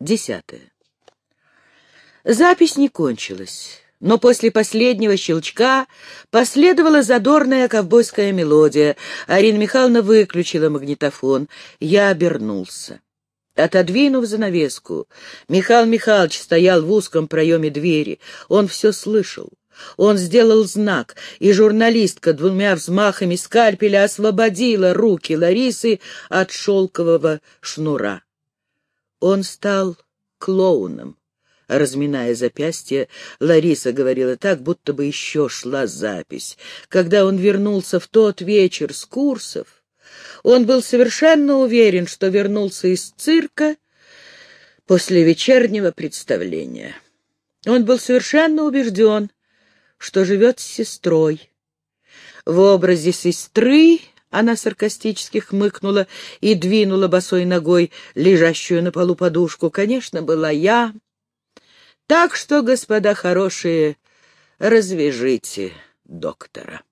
Десятое. Запись не кончилась, но после последнего щелчка последовала задорная ковбойская мелодия. Арина Михайловна выключила магнитофон. Я обернулся. Отодвинув занавеску, Михаил Михайлович стоял в узком проеме двери. Он все слышал. Он сделал знак, и журналистка двумя взмахами скальпеля освободила руки Ларисы от шелкового шнура. Он стал клоуном. Разминая запястье, Лариса говорила так, будто бы еще шла запись. Когда он вернулся в тот вечер с курсов, он был совершенно уверен, что вернулся из цирка после вечернего представления. Он был совершенно убежден, что живет с сестрой. В образе сестры она саркастически хмыкнула и двинула босой ногой лежащую на полу подушку. Конечно, была я. Так что, господа хорошие, развяжите доктора.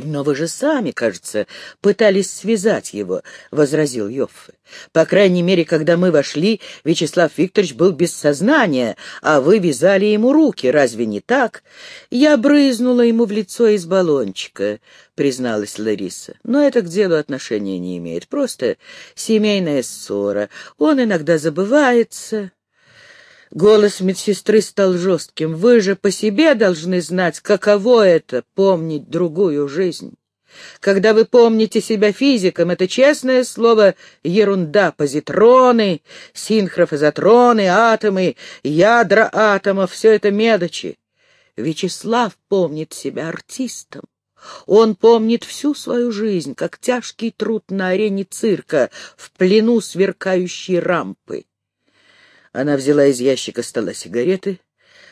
«Но вы же сами, кажется, пытались связать его», — возразил Йоффе. «По крайней мере, когда мы вошли, Вячеслав Викторович был без сознания, а вы вязали ему руки. Разве не так?» «Я брызнула ему в лицо из баллончика», — призналась Лариса. «Но это к делу отношения не имеет. Просто семейная ссора. Он иногда забывается». Голос медсестры стал жестким. «Вы же по себе должны знать, каково это — помнить другую жизнь. Когда вы помните себя физиком, это честное слово ерунда. Позитроны, синхрофазотроны, атомы, ядра атомов — все это мелочи. Вячеслав помнит себя артистом. Он помнит всю свою жизнь, как тяжкий труд на арене цирка, в плену сверкающей рампы. Она взяла из ящика стола сигареты,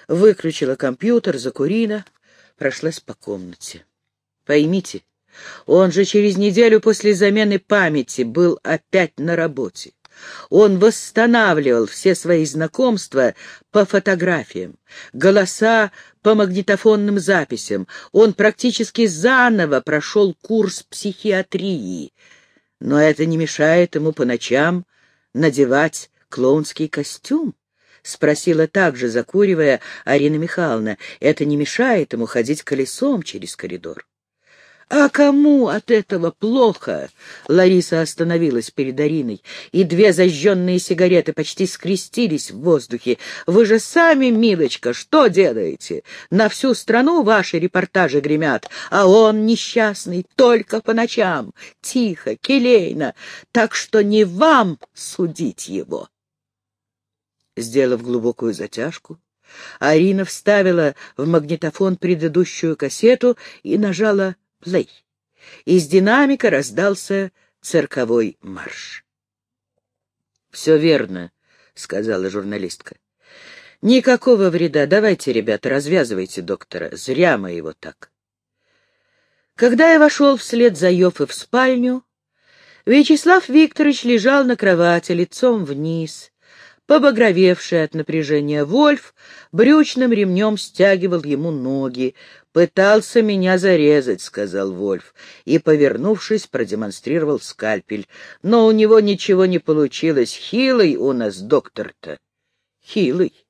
выключила компьютер, закурила, прошлась по комнате. Поймите, он же через неделю после замены памяти был опять на работе. Он восстанавливал все свои знакомства по фотографиям, голоса по магнитофонным записям. Он практически заново прошел курс психиатрии. Но это не мешает ему по ночам надевать клоунский костюм? — спросила также, закуривая, Арина Михайловна. Это не мешает ему ходить колесом через коридор. «А кому от этого плохо?» Лариса остановилась перед Ариной, и две зажженные сигареты почти скрестились в воздухе. «Вы же сами, милочка, что делаете? На всю страну ваши репортажи гремят, а он несчастный только по ночам, тихо, келейно, так что не вам судить его». Сделав глубокую затяжку, Арина вставила в магнитофон предыдущую кассету и нажала «плей». Из динамика раздался цирковой марш. «Все верно», — сказала журналистка. «Никакого вреда. Давайте, ребята, развязывайте доктора. Зря мы его так». Когда я вошел вслед за Йоффе в спальню, Вячеслав Викторович лежал на кровати лицом вниз, Побагровевший от напряжения Вольф брючным ремнем стягивал ему ноги. «Пытался меня зарезать», — сказал Вольф, и, повернувшись, продемонстрировал скальпель. «Но у него ничего не получилось. Хилый у нас доктор-то». «Хилый»,